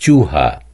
Cuha.